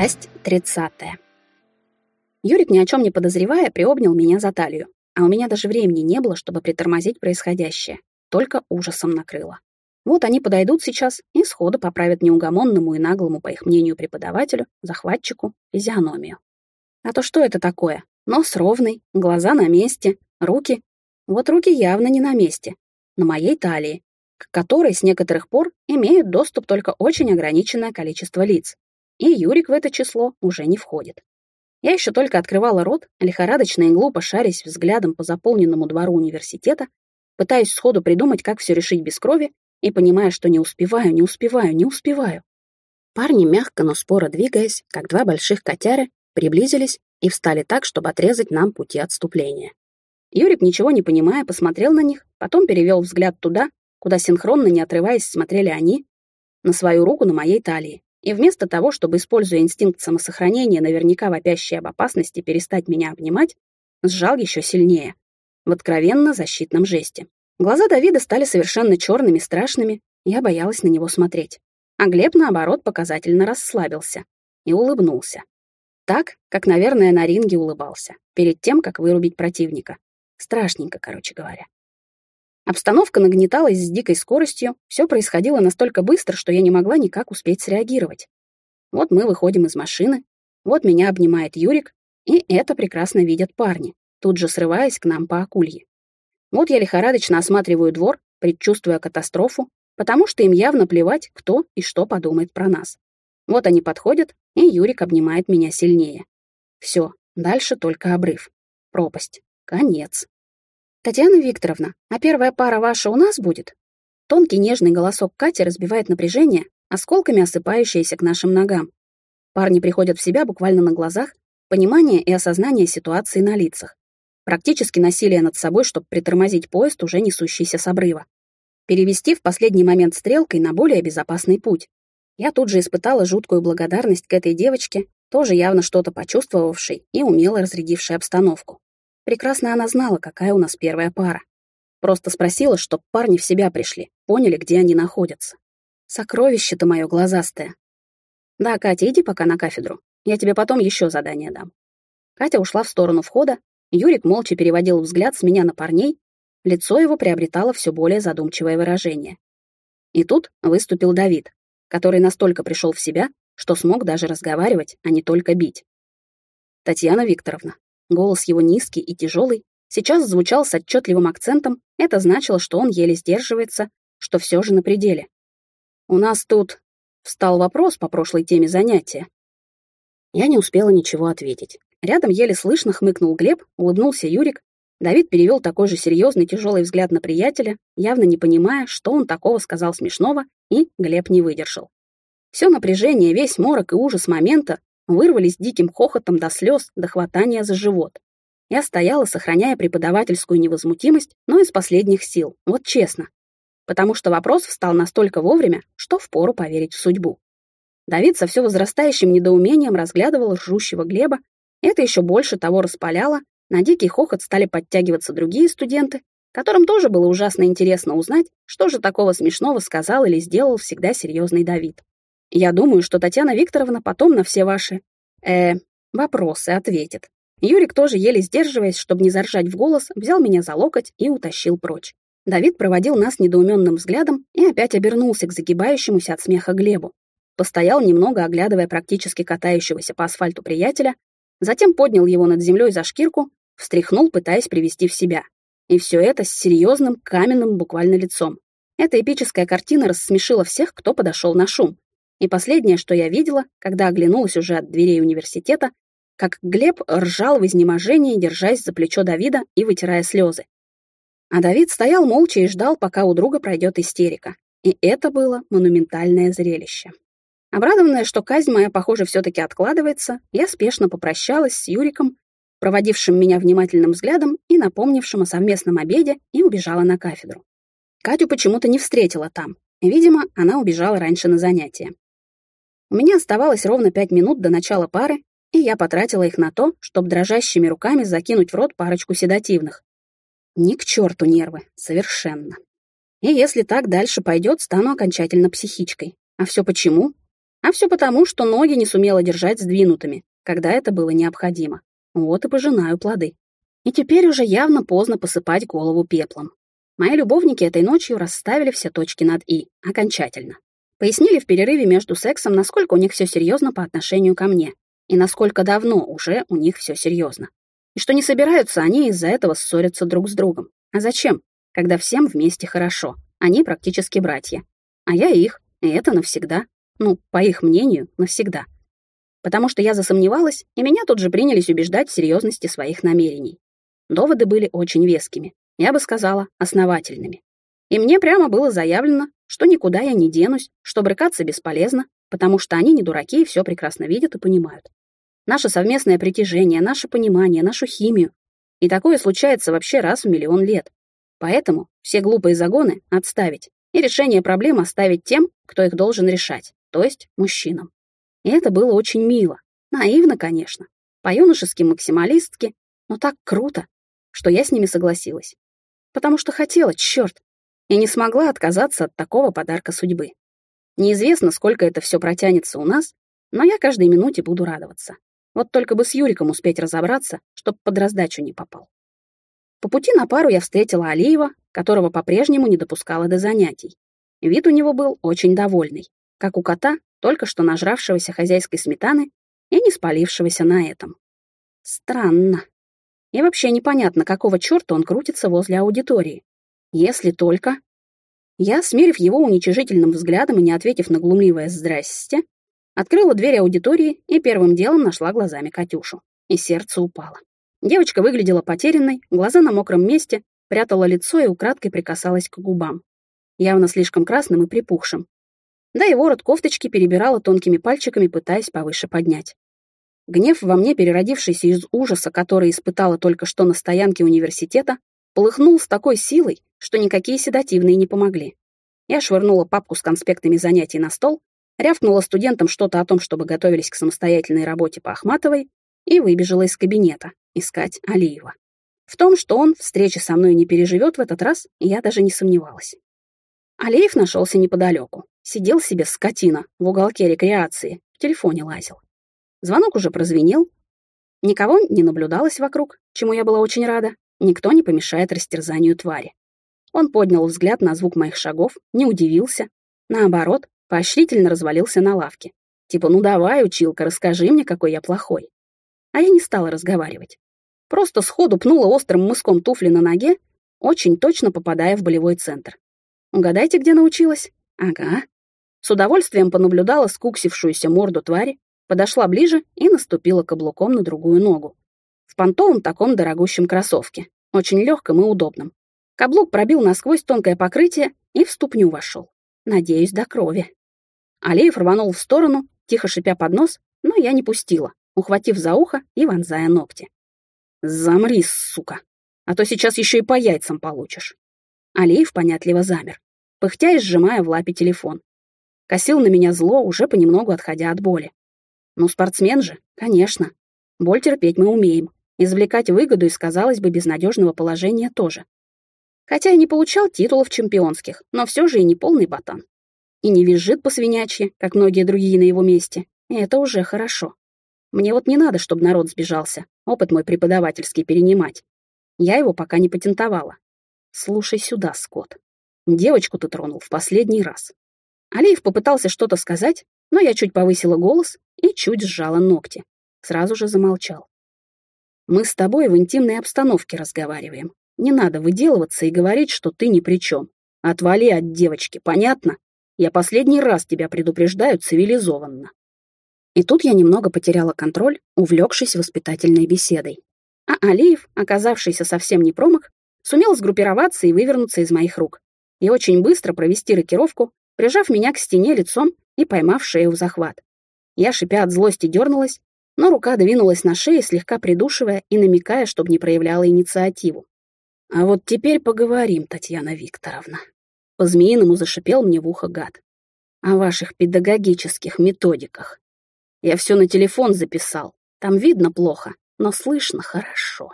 Часть тридцатая. Юрик, ни о чем не подозревая, приобнял меня за талию, а у меня даже времени не было, чтобы притормозить происходящее, только ужасом накрыло. Вот они подойдут сейчас и сходу поправят неугомонному и наглому, по их мнению, преподавателю, захватчику, физиономию. А то что это такое? Нос ровный, глаза на месте, руки. Вот руки явно не на месте, на моей талии, к которой с некоторых пор имеют доступ только очень ограниченное количество лиц, и Юрик в это число уже не входит. Я еще только открывала рот, лихорадочно и глупо шарясь взглядом по заполненному двору университета, пытаясь сходу придумать, как все решить без крови, и понимая, что не успеваю, не успеваю, не успеваю. Парни, мягко, но споро двигаясь, как два больших котяры, приблизились и встали так, чтобы отрезать нам пути отступления. Юрик, ничего не понимая, посмотрел на них, потом перевел взгляд туда, куда синхронно, не отрываясь, смотрели они, на свою руку на моей талии, и вместо того, чтобы, используя инстинкт самосохранения, наверняка вопящий об опасности перестать меня обнимать, сжал еще сильнее, в откровенно защитном жесте. Глаза Давида стали совершенно черными, страшными, я боялась на него смотреть. А Глеб, наоборот, показательно расслабился и улыбнулся. Так, как, наверное, на ринге улыбался, перед тем, как вырубить противника. Страшненько, короче говоря. Обстановка нагнеталась с дикой скоростью, все происходило настолько быстро, что я не могла никак успеть среагировать. Вот мы выходим из машины, вот меня обнимает Юрик, и это прекрасно видят парни, тут же срываясь к нам по акулье. Вот я лихорадочно осматриваю двор, предчувствуя катастрофу, потому что им явно плевать, кто и что подумает про нас. Вот они подходят, и Юрик обнимает меня сильнее. Все, дальше только обрыв. Пропасть. Конец. «Татьяна Викторовна, а первая пара ваша у нас будет?» Тонкий нежный голосок Кати разбивает напряжение, осколками осыпающиеся к нашим ногам. Парни приходят в себя буквально на глазах, понимание и осознание ситуации на лицах. Практически насилие над собой, чтобы притормозить поезд, уже несущийся с обрыва. Перевести в последний момент стрелкой на более безопасный путь. Я тут же испытала жуткую благодарность к этой девочке, тоже явно что-то почувствовавшей и умело разрядившей обстановку. Прекрасно она знала, какая у нас первая пара. Просто спросила, чтоб парни в себя пришли, поняли, где они находятся. Сокровище-то мое глазастое. Да, Катя, иди пока на кафедру. Я тебе потом еще задание дам. Катя ушла в сторону входа, Юрик молча переводил взгляд с меня на парней, лицо его приобретало все более задумчивое выражение. И тут выступил Давид, который настолько пришел в себя, что смог даже разговаривать, а не только бить. «Татьяна Викторовна, Голос его низкий и тяжелый, сейчас звучал с отчетливым акцентом, это значило, что он еле сдерживается, что все же на пределе. «У нас тут...» — встал вопрос по прошлой теме занятия. Я не успела ничего ответить. Рядом еле слышно хмыкнул Глеб, улыбнулся Юрик. Давид перевел такой же серьезный тяжелый взгляд на приятеля, явно не понимая, что он такого сказал смешного, и Глеб не выдержал. Все напряжение, весь морок и ужас момента вырвались диким хохотом до слез, до хватания за живот. Я стояла, сохраняя преподавательскую невозмутимость, но из последних сил, вот честно. Потому что вопрос встал настолько вовремя, что впору поверить в судьбу. Давид со все возрастающим недоумением разглядывал ржущего Глеба, это еще больше того распаляло, на дикий хохот стали подтягиваться другие студенты, которым тоже было ужасно интересно узнать, что же такого смешного сказал или сделал всегда серьезный Давид. Я думаю, что Татьяна Викторовна потом на все ваши, э, вопросы ответит. Юрик тоже, еле сдерживаясь, чтобы не заржать в голос, взял меня за локоть и утащил прочь. Давид проводил нас недоуменным взглядом и опять обернулся к загибающемуся от смеха Глебу. Постоял немного, оглядывая практически катающегося по асфальту приятеля, затем поднял его над землей за шкирку, встряхнул, пытаясь привести в себя. И все это с серьезным, каменным буквально лицом. Эта эпическая картина рассмешила всех, кто подошел на шум, и последнее, что я видела, когда оглянулась уже от дверей университета, как Глеб ржал в изнеможении, держась за плечо Давида и вытирая слезы. А Давид стоял молча и ждал, пока у друга пройдет истерика. И это было монументальное зрелище. Обрадованная, что казнь моя, похоже, все-таки откладывается, я спешно попрощалась с Юриком, проводившим меня внимательным взглядом и напомнившим о совместном обеде, и убежала на кафедру. Катю почему-то не встретила там. Видимо, она убежала раньше на занятия. У меня оставалось ровно пять минут до начала пары, и я потратила их на то, чтобы дрожащими руками закинуть в рот парочку седативных. Ни к черту нервы, совершенно. И если так дальше пойдет, стану окончательно психичкой. А все почему? А все потому, что ноги не сумела держать сдвинутыми, когда это было необходимо. Вот и пожинаю плоды. И теперь уже явно поздно посыпать голову пеплом. Мои любовники этой ночью расставили все точки над «и» окончательно. Пояснили в перерыве между сексом, насколько у них все серьезно по отношению ко мне, и насколько давно уже у них все серьезно. И что не собираются они из-за этого ссориться друг с другом. А зачем, когда всем вместе хорошо? Они практически братья. А я их, и это навсегда. Ну, по их мнению, навсегда. Потому что я засомневалась, и меня тут же принялись убеждать в серьезности своих намерений. Доводы были очень вескими, я бы сказала, основательными. И мне прямо было заявлено, что никуда я не денусь, что брыкаться бесполезно, потому что они не дураки и все прекрасно видят и понимают. Наше совместное притяжение, наше понимание, нашу химию. И такое случается вообще раз в миллион лет. Поэтому все глупые загоны отставить и решение проблем оставить тем, кто их должен решать, то есть мужчинам. И это было очень мило. Наивно, конечно. По-юношески максималистски, но так круто, что я с ними согласилась потому что хотела, черт, и не смогла отказаться от такого подарка судьбы. Неизвестно, сколько это все протянется у нас, но я каждой минуте буду радоваться. Вот только бы с Юриком успеть разобраться, чтоб под раздачу не попал. По пути на пару я встретила Алиева, которого по-прежнему не допускала до занятий. Вид у него был очень довольный, как у кота, только что нажравшегося хозяйской сметаны и не спалившегося на этом. Странно. И вообще непонятно, какого черта он крутится возле аудитории. Если только... Я, смерив его уничижительным взглядом и не ответив на глумливое «здрасте», открыла дверь аудитории и первым делом нашла глазами Катюшу. И сердце упало. Девочка выглядела потерянной, глаза на мокром месте, прятала лицо и украдкой прикасалась к губам. Явно слишком красным и припухшим. Да и ворот кофточки перебирала тонкими пальчиками, пытаясь повыше поднять. Гнев во мне, переродившийся из ужаса, который испытала только что на стоянке университета, полыхнул с такой силой, что никакие седативные не помогли. Я швырнула папку с конспектами занятий на стол, рявкнула студентам что-то о том, чтобы готовились к самостоятельной работе по Ахматовой, и выбежала из кабинета искать Алиева. В том, что он встречи со мной не переживет в этот раз, я даже не сомневалась. Алиев нашелся неподалеку. Сидел себе скотина в уголке рекреации, в телефоне лазил. Звонок уже прозвенел. Никого не наблюдалось вокруг, чему я была очень рада. Никто не помешает растерзанию твари. Он поднял взгляд на звук моих шагов, не удивился. Наоборот, поощрительно развалился на лавке. Типа, ну давай, училка, расскажи мне, какой я плохой. А я не стала разговаривать. Просто сходу пнула острым мыском туфли на ноге, очень точно попадая в болевой центр. Угадайте, где научилась? Ага. С удовольствием понаблюдала скуксившуюся морду твари, подошла ближе и наступила каблуком на другую ногу. Понтовом таком дорогущем кроссовке, очень легком и удобном. Каблук пробил насквозь тонкое покрытие и в ступню вошел. Надеюсь, до крови. Алиев рванул в сторону, тихо шипя под нос, но я не пустила, ухватив за ухо и вонзая ногти. «Замри, сука, а то сейчас еще и по яйцам получишь». Алиев понятливо замер, пыхтя и сжимая в лапе телефон. Косил на меня зло, уже понемногу отходя от боли. Ну, спортсмен же, конечно. Боль терпеть мы умеем. Извлекать выгоду из, казалось бы, безнадежного положения тоже. Хотя и не получал титулов чемпионских, но все же и не полный ботан. И не визжит по свинячьи, как многие другие на его месте. И это уже хорошо. Мне вот не надо, чтобы народ сбежался, опыт мой преподавательский перенимать. Я его пока не патентовала. Слушай сюда, Скотт. Девочку ты тронул в последний раз. Алиев попытался что-то сказать, но я чуть повысила голос и чуть сжала ногти. Сразу же замолчал. «Мы с тобой в интимной обстановке разговариваем. Не надо выделываться и говорить, что ты ни при чем. Отвали от девочки, понятно? Я последний раз тебя предупреждаю цивилизованно». И тут я немного потеряла контроль, увлекшись воспитательной беседой. А Алиев, оказавшийся совсем не промах, сумел сгруппироваться и вывернуться из моих рук. И очень быстро провести рокировку, прижав меня к стене лицом и поймав шею в захват. Я, шипя от злости, дернулась, но рука двинулась на шею, слегка придушивая и намекая, чтобы не проявляла инициативу. «А вот теперь поговорим, Татьяна Викторовна». По-змеиному зашипел мне в ухо гад. «О ваших педагогических методиках. Я все на телефон записал. Там видно плохо, но слышно хорошо».